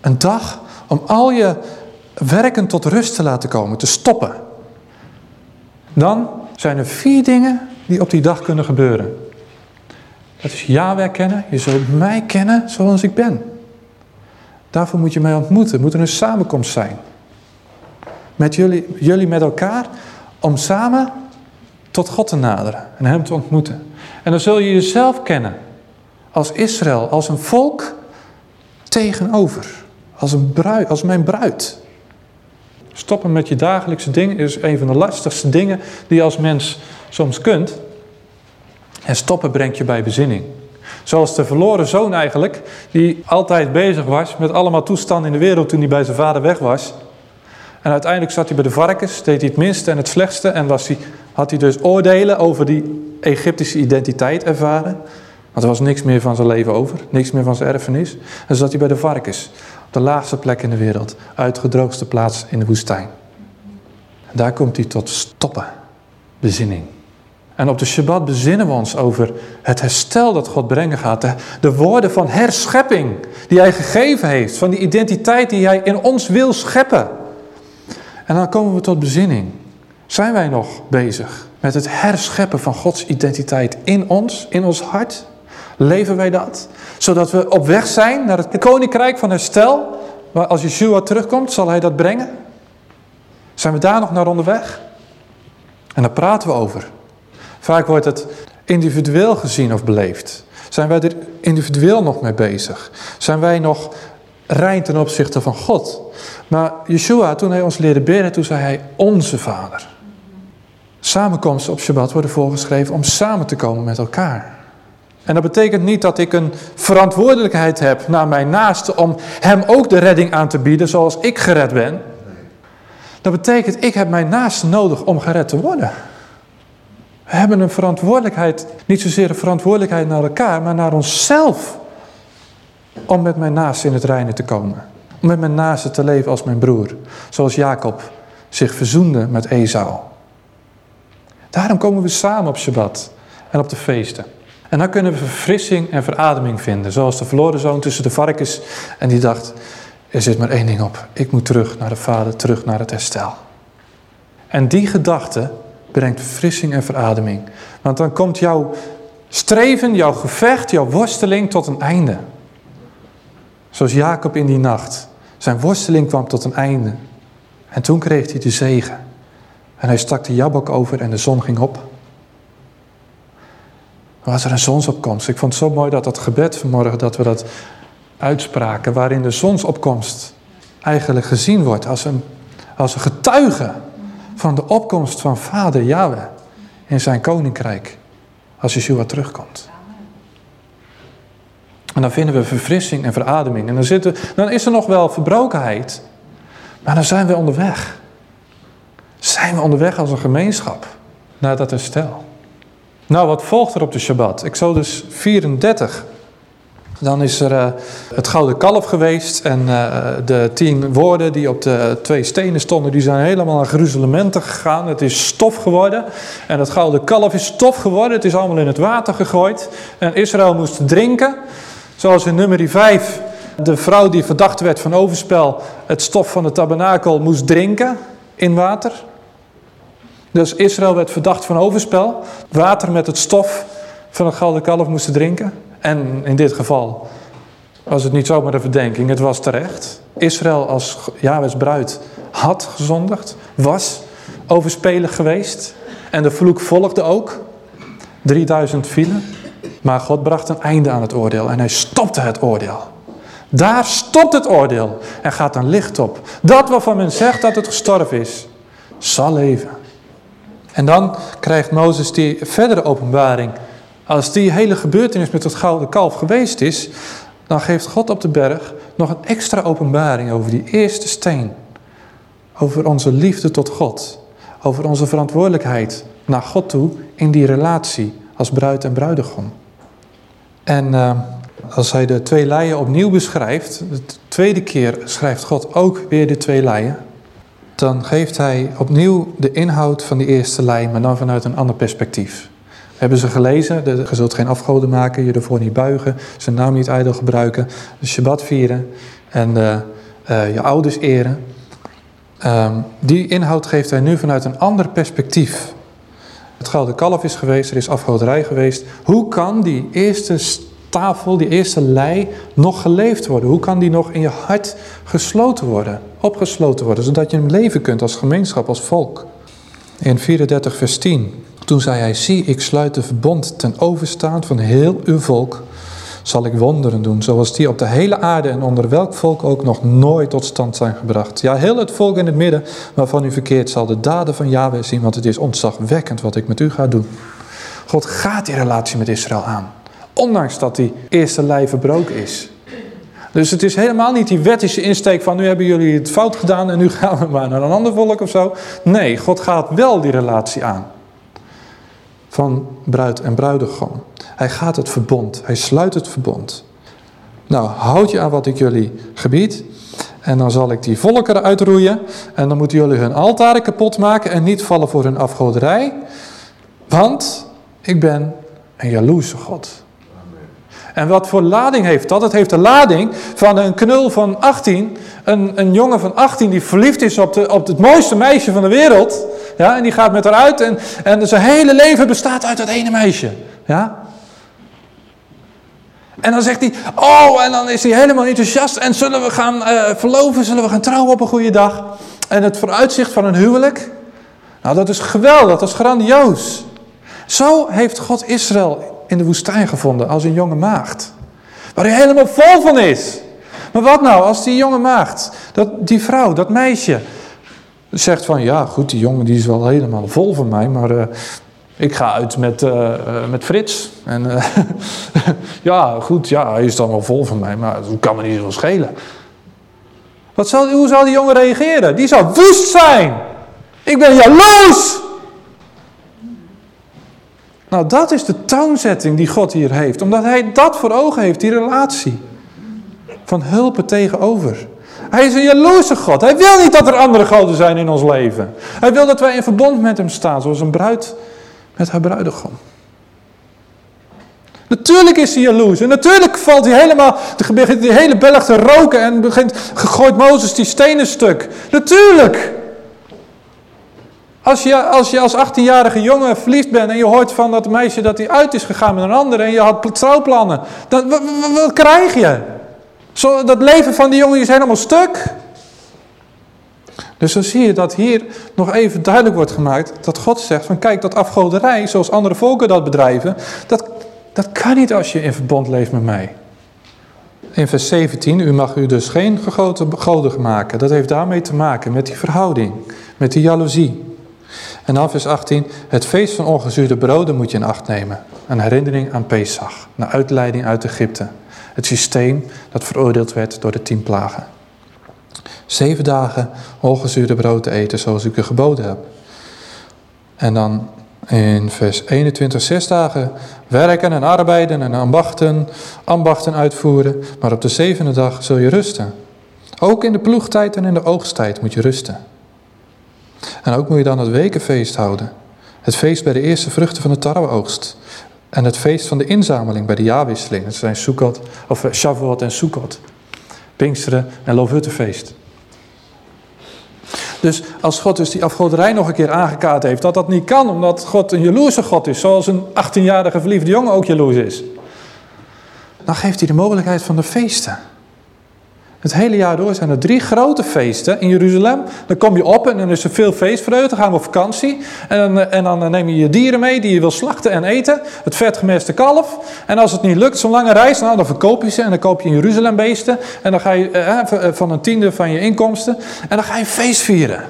A: Een dag om al je werken tot rust te laten komen, te stoppen. Dan zijn er vier dingen die op die dag kunnen gebeuren. Dat is Yahweh kennen, je zult mij kennen zoals ik ben. Daarvoor moet je mij ontmoeten, moet er een samenkomst zijn. Met jullie, jullie met elkaar, om samen tot God te naderen en hem te ontmoeten. En dan zul je jezelf kennen als Israël, als een volk tegenover, als, een bruid, als mijn bruid. Stoppen met je dagelijkse dingen is een van de lastigste dingen die je als mens soms kunt. En stoppen brengt je bij bezinning. Zoals de verloren zoon eigenlijk, die altijd bezig was met allemaal toestanden in de wereld toen hij bij zijn vader weg was. En uiteindelijk zat hij bij de varkens, deed hij het minste en het slechtste en was hij had hij dus oordelen over die Egyptische identiteit ervaren. Want er was niks meer van zijn leven over, niks meer van zijn erfenis. En zat hij bij de varkens, op de laagste plek in de wereld, uitgedroogste plaats in de woestijn. En daar komt hij tot stoppen, bezinning. En op de Shabbat bezinnen we ons over het herstel dat God brengen gaat. De, de woorden van herschepping die hij gegeven heeft. Van die identiteit die hij in ons wil scheppen. En dan komen we tot bezinning. Zijn wij nog bezig met het herscheppen van Gods identiteit in ons, in ons hart? Leven wij dat? Zodat we op weg zijn naar het koninkrijk van herstel. Waar als Yeshua terugkomt, zal hij dat brengen? Zijn we daar nog naar onderweg? En daar praten we over. Vaak wordt het individueel gezien of beleefd. Zijn wij er individueel nog mee bezig? Zijn wij nog rein ten opzichte van God? Maar Yeshua, toen hij ons leerde bidden, toen zei hij onze Vader. Samenkomsten op Shabbat worden voorgeschreven om samen te komen met elkaar. En dat betekent niet dat ik een verantwoordelijkheid heb naar mijn naaste om hem ook de redding aan te bieden zoals ik gered ben. Dat betekent, ik heb mijn naaste nodig om gered te worden. We hebben een verantwoordelijkheid, niet zozeer een verantwoordelijkheid naar elkaar, maar naar onszelf. Om met mijn naaste in het reinen te komen. Om met mijn naaste te leven als mijn broer. Zoals Jacob zich verzoende met Esau. Daarom komen we samen op Shabbat en op de feesten. En dan kunnen we verfrissing en verademing vinden. Zoals de verloren zoon tussen de varkens. En die dacht, er zit maar één ding op. Ik moet terug naar de vader, terug naar het herstel. En die gedachte brengt verfrissing en verademing. Want dan komt jouw streven, jouw gevecht, jouw worsteling tot een einde. Zoals Jacob in die nacht. Zijn worsteling kwam tot een einde. En toen kreeg hij de zegen. En hij stak de jabok over en de zon ging op. Was er een zonsopkomst. Ik vond het zo mooi dat dat gebed vanmorgen, dat we dat uitspraken. Waarin de zonsopkomst eigenlijk gezien wordt als een, als een getuige van de opkomst van vader Yahweh in zijn koninkrijk. Als Yeshua terugkomt. En dan vinden we verfrissing en verademing. En dan, zitten, dan is er nog wel verbrokenheid. Maar dan zijn we onderweg. Zijn we onderweg als een gemeenschap naar dat herstel. Nou, wat volgt er op de Shabbat? Exodus 34. Dan is er uh, het gouden kalf geweest en uh, de tien woorden die op de twee stenen stonden, die zijn helemaal naar gruzelementen gegaan. Het is stof geworden en het gouden kalf is stof geworden. Het is allemaal in het water gegooid en Israël moest drinken. Zoals in nummer 5 de vrouw die verdacht werd van overspel het stof van de tabernakel moest drinken in water. Dus Israël werd verdacht van overspel. Water met het stof van het gouden kalf moesten drinken. En in dit geval was het niet zomaar een verdenking, het was terecht. Israël als Jahwes bruid had gezondigd, was overspelig geweest. En de vloek volgde ook. 3000 vielen. Maar God bracht een einde aan het oordeel en hij stopte het oordeel. Daar stopt het oordeel en gaat een licht op. Dat waarvan men zegt dat het gestorven is, zal leven. En dan krijgt Mozes die verdere openbaring. Als die hele gebeurtenis met het gouden kalf geweest is, dan geeft God op de berg nog een extra openbaring over die eerste steen. Over onze liefde tot God. Over onze verantwoordelijkheid naar God toe in die relatie als bruid en bruidegom. En uh, als hij de twee leien opnieuw beschrijft, de tweede keer schrijft God ook weer de twee leien, dan geeft hij opnieuw de inhoud van die eerste lei, maar dan vanuit een ander perspectief. Hebben ze gelezen, je zult geen afgoden maken, je ervoor niet buigen, zijn naam niet ijdel gebruiken, de Shabbat vieren en uh, uh, je ouders eren. Um, die inhoud geeft hij nu vanuit een ander perspectief. Het gouden kalf is geweest, er is afgoderij geweest. Hoe kan die eerste tafel, die eerste lei, nog geleefd worden? Hoe kan die nog in je hart gesloten worden, opgesloten worden, zodat je hem leven kunt als gemeenschap, als volk? In 34 vers 10, toen zei hij, zie ik sluit de verbond ten overstaan van heel uw volk, zal ik wonderen doen, zoals die op de hele aarde en onder welk volk ook nog nooit tot stand zijn gebracht. Ja, heel het volk in het midden waarvan u verkeert zal de daden van Yahweh zien, want het is ontzagwekkend wat ik met u ga doen. God gaat die relatie met Israël aan. Ondanks dat die eerste lei verbroken is. Dus het is helemaal niet die wettische insteek van nu hebben jullie het fout gedaan en nu gaan we maar naar een ander volk of zo. Nee, God gaat wel die relatie aan. Van bruid en bruidegom. Hij gaat het verbond, hij sluit het verbond. Nou, houd je aan wat ik jullie gebied. En dan zal ik die volkeren uitroeien. En dan moeten jullie hun altaren kapot maken en niet vallen voor hun afgoderij. Want ik ben een jaloerse God. En wat voor lading heeft dat? Het heeft de lading van een knul van 18. Een, een jongen van 18 die verliefd is op, de, op het mooiste meisje van de wereld. Ja, en die gaat met haar uit en, en zijn hele leven bestaat uit dat ene meisje. Ja? En dan zegt hij, oh, en dan is hij helemaal enthousiast. En zullen we gaan uh, verloven, zullen we gaan trouwen op een goede dag? En het vooruitzicht van een huwelijk. Nou, dat is geweldig, dat is grandioos. Zo heeft God Israël in de woestijn gevonden als een jonge maagd. Waar hij helemaal vol van is. Maar wat nou als die jonge maagd, dat, die vrouw, dat meisje, zegt van ja goed, die jongen die is wel helemaal vol van mij, maar uh, ik ga uit met, uh, met Frits. En ja, goed, ja, hij is dan wel vol van mij, maar dat kan me niet zoveel schelen. Wat zal, hoe zal die jongen reageren? Die zal woest zijn. Ik ben jaloers. Nou, dat is de toonzetting die God hier heeft. Omdat hij dat voor ogen heeft, die relatie. Van hulpen tegenover. Hij is een jaloerse God. Hij wil niet dat er andere goden zijn in ons leven. Hij wil dat wij in verbond met hem staan, zoals een bruid met haar bruidegom. Natuurlijk is hij jaloers. En natuurlijk valt hij helemaal, begint die hele berg te roken en begint, gegooid Mozes die stenen stuk. Natuurlijk. Als je als, je als 18-jarige jongen verliefd bent en je hoort van dat meisje dat hij uit is gegaan met een ander en je had trouwplannen, dan, wat, krijg je? Zo, dat leven van die jongen is helemaal stuk. Dus dan zie je dat hier nog even duidelijk wordt gemaakt dat God zegt van kijk dat afgoderij zoals andere volken dat bedrijven, dat, dat kan niet als je in verbond leeft met mij. In vers 17, u mag u dus geen goden maken. Dat heeft daarmee te maken met die verhouding, met die jaloezie. En dan vers 18, het feest van ongezuurde broden moet je in acht nemen. Een herinnering aan Pesach, een uitleiding uit Egypte. Het systeem dat veroordeeld werd door de tien plagen. Zeven dagen ongezuurde brood te eten zoals ik u geboden heb. En dan in vers 21, zes dagen werken en arbeiden en ambachten, ambachten uitvoeren. Maar op de zevende dag zul je rusten. Ook in de ploegtijd en in de oogsttijd moet je rusten. En ook moet je dan het wekenfeest houden. Het feest bij de eerste vruchten van de tarweoogst. En het feest van de inzameling bij de jaarwisseling. Dat zijn Sukkot, of eh, Shavuot en Sukkot. Pinksteren en Loofhuttenfeest. Dus als God dus die afgoderij nog een keer aangekaart heeft, dat dat niet kan, omdat God een jaloerse God is, zoals een 18-jarige verliefde jongen ook jaloers is. Dan geeft hij de mogelijkheid van de feesten. Het hele jaar door zijn er drie grote feesten in Jeruzalem. Dan kom je op en dan is er veel feestvreugde. Dan gaan we op vakantie. En eh, en dan neem je je dieren mee die je wil slachten en eten. Het vetgemeste kalf. En als het niet lukt, zo'n lange reis, nou, dan verkoop je ze. En dan koop je in Jeruzalem beesten. En dan ga je eh, eh van een tiende van je inkomsten. En dan ga je feest vieren.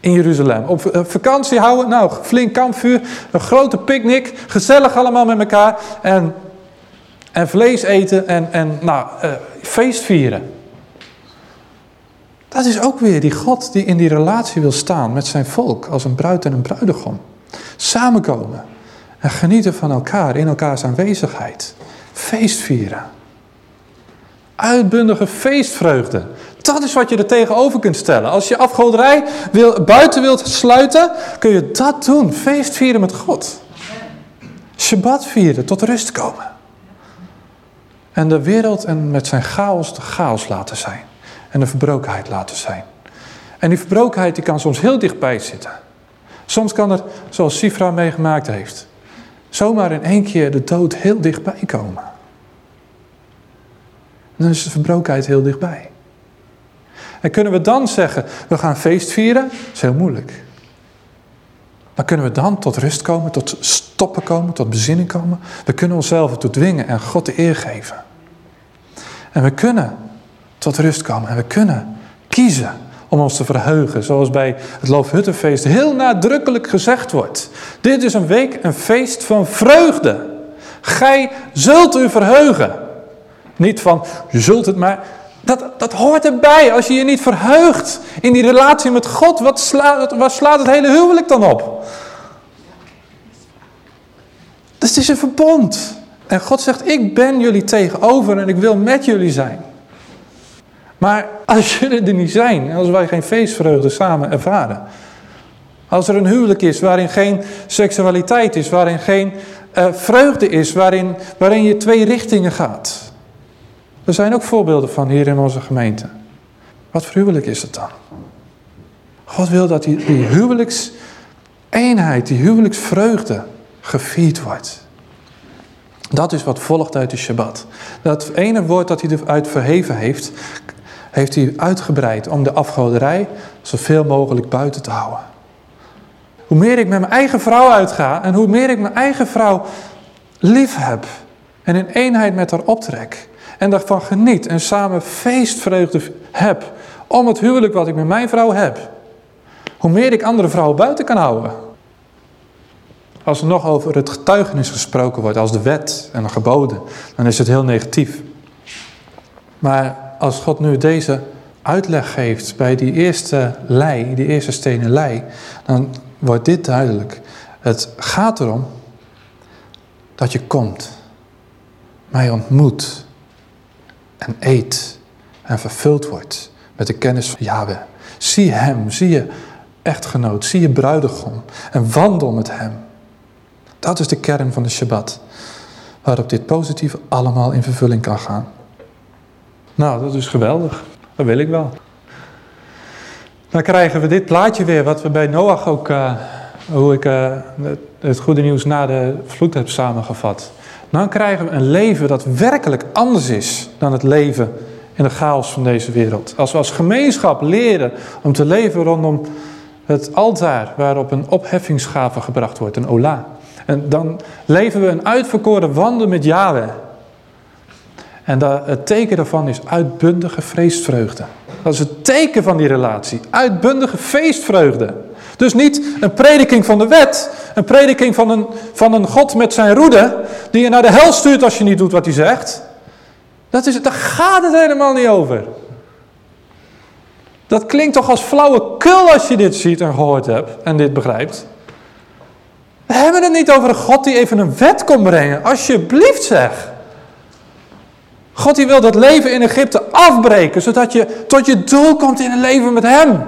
A: In Jeruzalem. Op eh, vakantie houden. Nou, flink kampvuur. Een grote picknick. Gezellig allemaal met elkaar. En, en vlees eten. En, en nou, uh, feest vieren. Dat is ook weer die God die in die relatie wil staan met zijn volk als een bruid en een bruidegom. Samenkomen en genieten van elkaar in elkaars aanwezigheid. Feest vieren. Uitbundige feestvreugde. Dat is wat je er tegenover kunt stellen. Als je afgoderij wil, buiten wilt sluiten, kun je dat doen. Feest vieren met God. Shabbat vieren, tot rust komen. En de wereld en met zijn chaos de chaos laten zijn en de verbrokenheid laten zijn. En die verbrokenheid die kan soms heel dichtbij zitten. Soms kan er, zoals Sifra meegemaakt heeft, zomaar in één keer de dood heel dichtbij komen. dan is de verbrokenheid heel dichtbij. En kunnen we dan zeggen, we gaan feest vieren? Dat is heel moeilijk. Maar kunnen we dan tot rust komen, tot stoppen komen, tot bezinning komen? We kunnen onszelf ertoe dwingen en God de eer geven. En we kunnen tot rust komen. En we kunnen kiezen om ons te verheugen. Zoals bij het Loofhuttenfeest heel nadrukkelijk gezegd wordt. Dit is een week, een feest van vreugde. Gij zult u verheugen. Niet van, je zult het maar... Dat, dat hoort erbij. Als je je niet verheugt in die relatie met God, wat slaat, wat slaat het hele huwelijk dan op? Dus het is een verbond. En God zegt, ik ben jullie tegenover en ik wil met jullie zijn. Maar als jullie er niet zijn, als wij geen feestvreugde samen ervaren. Als er een huwelijk is waarin geen seksualiteit is, waarin geen uh, vreugde is, waarin, waarin je twee richtingen gaat. Er zijn ook voorbeelden van hier in onze gemeente. Wat voor huwelijk is het dan? God wil dat die, die huwelijkseenheid, die huwelijksvreugde gevierd wordt. Dat is wat volgt uit de Shabbat. Dat ene woord dat hij eruit verheven heeft, heeft hij uitgebreid om de afgoderij zoveel mogelijk buiten te houden. Hoe meer ik met mijn eigen vrouw uitga en hoe meer ik mijn eigen vrouw lief heb en in eenheid met haar optrek en daarvan geniet en samen feestvreugde heb om het huwelijk wat ik met mijn vrouw heb, hoe meer ik andere vrouwen buiten kan houden. Als er nog over het getuigenis gesproken wordt als de wet en de geboden, dan is het heel negatief. Maar als God nu deze uitleg geeft bij die eerste lei, die eerste stenen lei, dan wordt dit duidelijk. Het gaat erom dat je komt, mij ontmoet en eet en vervuld wordt met de kennis van Yahweh. Zie hem, zie je echtgenoot, zie je bruidegom en wandel met hem. Dat is de kern van de Shabbat, waarop dit positieve allemaal in vervulling kan gaan. Nou, dat is geweldig. Dat wil ik wel. Dan krijgen we dit plaatje weer, wat we bij Noach ook, uh, hoe ik uh, het goede nieuws na de vloed heb samengevat. Dan krijgen we een leven dat werkelijk anders is dan het leven in de chaos van deze wereld. Als we als gemeenschap leren om te leven rondom het altaar waarop een opheffingsgave gebracht wordt, een ola. En dan leven we een uitverkoren wandel met Yahweh. En het teken daarvan is uitbundige feestvreugde. Dat is het teken van die relatie. Uitbundige feestvreugde. Dus niet een prediking van de wet. Een prediking van een, van een God met zijn roede. Die je naar de hel stuurt als je niet doet wat hij zegt. Dat is, daar gaat het helemaal niet over. Dat klinkt toch als flauwekul als je dit ziet en gehoord hebt en dit begrijpt. We hebben het niet over een God die even een wet komt brengen. Alsjeblieft zeg. God die wil dat leven in Egypte afbreken, zodat je tot je doel komt in een leven met Hem.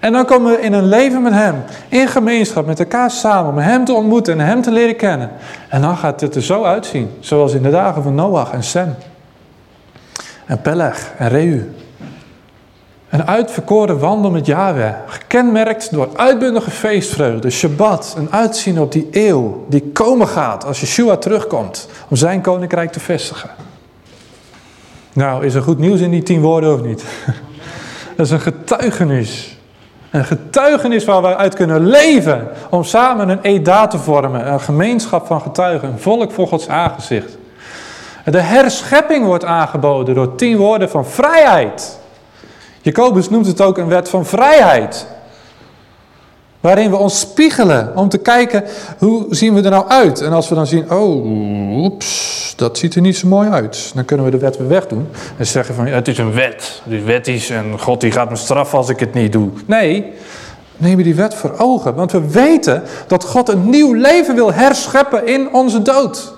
A: En dan komen we in een leven met Hem, in gemeenschap, met elkaar samen, om Hem te ontmoeten en Hem te leren kennen. En dan gaat het er zo uitzien, zoals in de dagen van Noach en Sem. En Peleg en Reu. Een uitverkoren wandel met Yahweh, gekenmerkt door uitbundige feestvreugde, Shabbat, een uitzien op die eeuw die komen gaat als Yeshua terugkomt om zijn koninkrijk te vestigen. Nou, is er goed nieuws in die tien woorden of niet? Dat is een getuigenis. Een getuigenis waar we uit kunnen leven om samen een EDA te vormen, een gemeenschap van getuigen, een volk voor Gods aangezicht. De herschepping wordt aangeboden door tien woorden van vrijheid. Jacobus noemt het ook een wet van vrijheid. Waarin we ons spiegelen om te kijken hoe zien we er nou uit. En als we dan zien, oh, oeps, dat ziet er niet zo mooi uit. Dan kunnen we de wet weer wegdoen. En zeggen van, het is een wet. Het is wettisch en God die gaat me straffen als ik het niet doe. Nee, neem die wet voor ogen. Want we weten dat God een nieuw leven wil herscheppen in onze dood.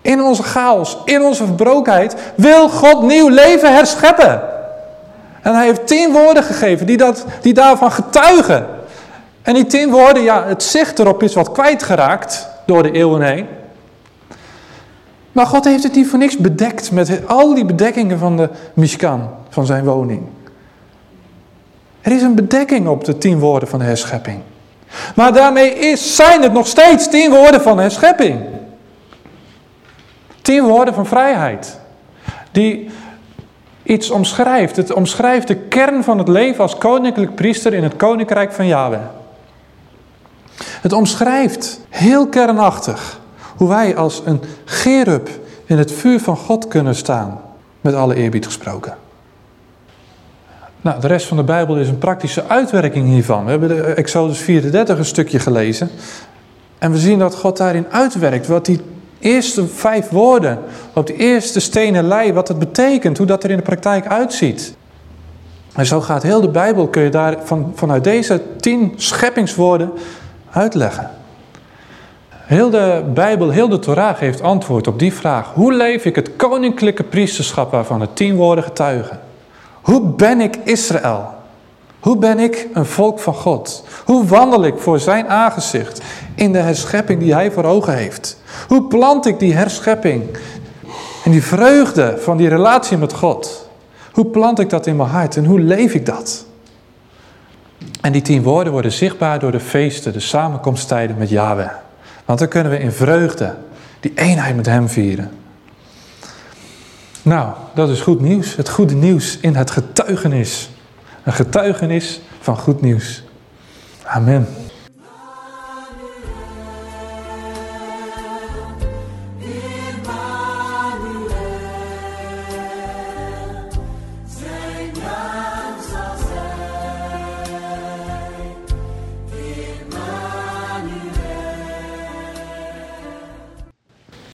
A: In onze chaos, in onze verbrokenheid wil God nieuw leven herscheppen. En hij heeft tien woorden gegeven die, dat, die daarvan getuigen. En die tien woorden, ja, het zicht erop is wat kwijtgeraakt door de eeuwen heen. Maar God heeft het niet voor niks bedekt met al die bedekkingen van de Mishkan, van zijn woning. Er is een bedekking op de tien woorden van de herschepping. Maar daarmee is, zijn het nog steeds tien woorden van de herschepping. Tien woorden van vrijheid. Die iets omschrijft. Het omschrijft de kern van het leven als koninklijk priester in het koninkrijk van Yahweh. Het omschrijft heel kernachtig hoe wij als een gerub in het vuur van God kunnen staan, met alle eerbied gesproken. Nou, de rest van de Bijbel is een praktische uitwerking hiervan. We hebben de Exodus 34 een stukje gelezen. En we zien dat God daarin uitwerkt wat die eerste vijf woorden op de eerste stenen lei, wat het betekent, hoe dat er in de praktijk uitziet. En zo gaat heel de Bijbel, kun je daar van, vanuit deze tien scheppingswoorden uitleggen. Heel de Bijbel, heel de Torah geeft antwoord op die vraag. Hoe leef ik het koninklijke priesterschap waarvan de tien woorden getuigen? Hoe ben ik Israël? Hoe ben ik een volk van God? Hoe wandel ik voor zijn aangezicht in de herschepping die hij voor ogen heeft? Hoe plant ik die herschepping en die vreugde van die relatie met God? Hoe plant ik dat in mijn hart en hoe leef ik dat? En die tien woorden worden zichtbaar door de feesten, de samenkomsttijden met Yahweh. Want dan kunnen we in vreugde die eenheid met hem vieren. Nou, dat is goed nieuws. Het goede nieuws in het getuigenis. Een getuigenis van goed nieuws. Amen.